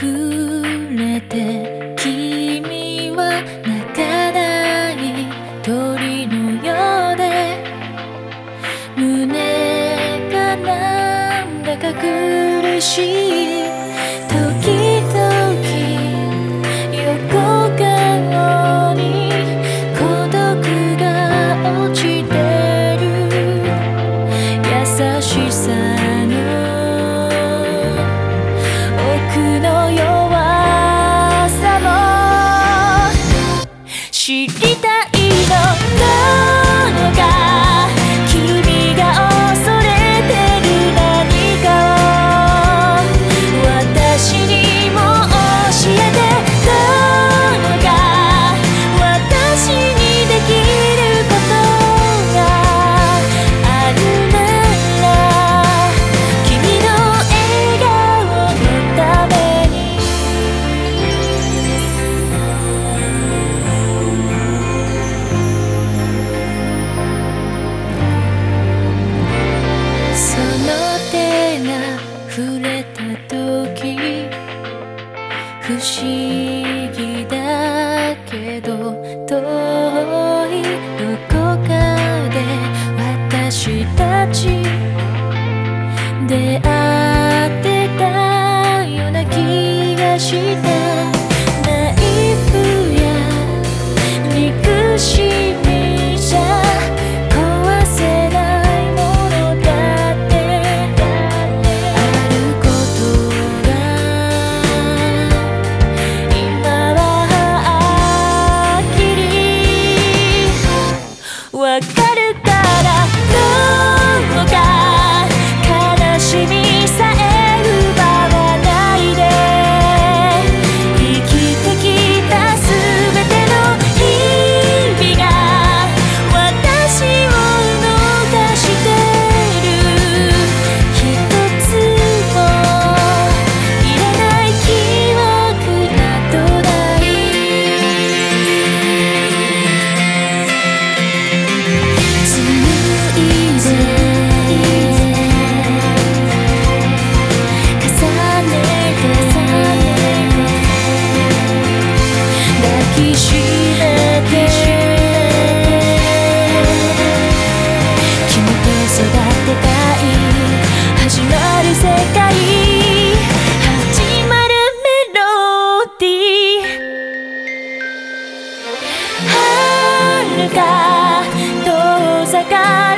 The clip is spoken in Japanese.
くれて君は泣かない鳥のようで胸がなんだか苦しい。she だけど遠いどこかで私たち出会ってたような気がしたはるか遠ざかる